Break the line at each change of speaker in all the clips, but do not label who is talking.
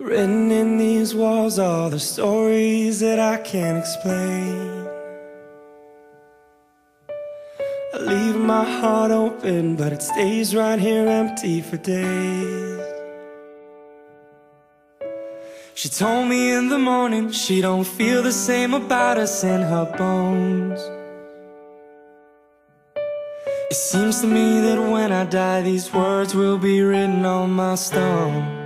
Written in these walls are the stories that I can't explain. I leave my heart open, but it stays right here empty for days. She told me in the morning she don't feel the same about us in her bones. It seems to me that when I die, these words will be written on my stone.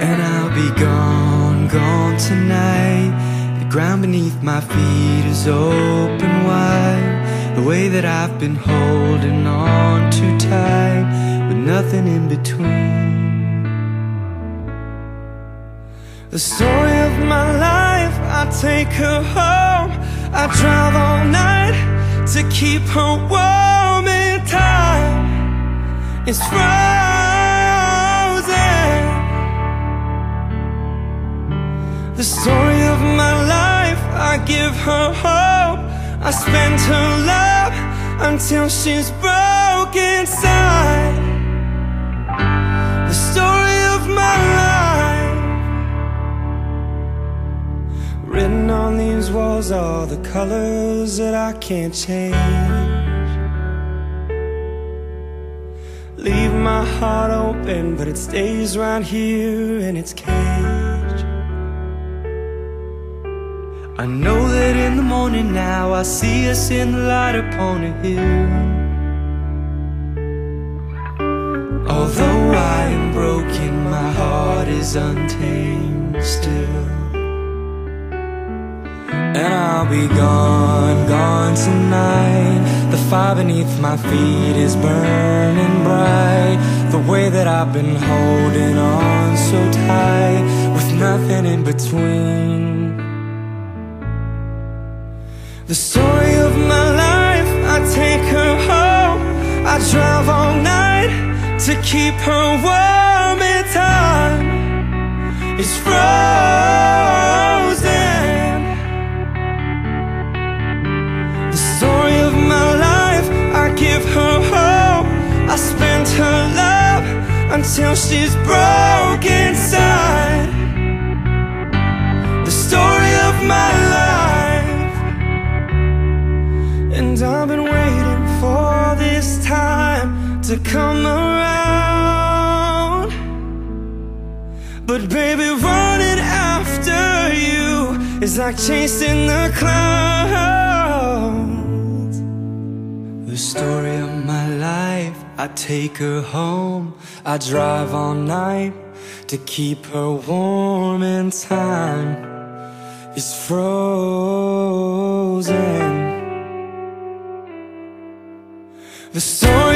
And I'll be gone, gone tonight. The ground beneath my feet is open wide. The way that I've been holding on too tight, with nothing in between. The story of my life, I take her home. I drive all night to keep her warm in time. It's frozen. The story of my life, I give her hope. I spend her love until she's broken inside. The story of my life. Written on these walls are the colors that I can't change. Leave my heart open, but it stays right here in its cage. I know that in the morning now I see us in the light upon a hill. Although I am broken, my heart is untamed still. And I'll be gone, gone tonight The fire beneath my feet is burning bright The way that I've been holding on so tight With nothing in between The story of my life, I take her home. I drive all night to keep her warm in time. It's frozen. The story of my life, I give her hope. I spend her love until she's broken But baby, running after you is like chasing the clouds. The story of my life, I take her home. I drive all night to keep her warm in time. Is frozen. The story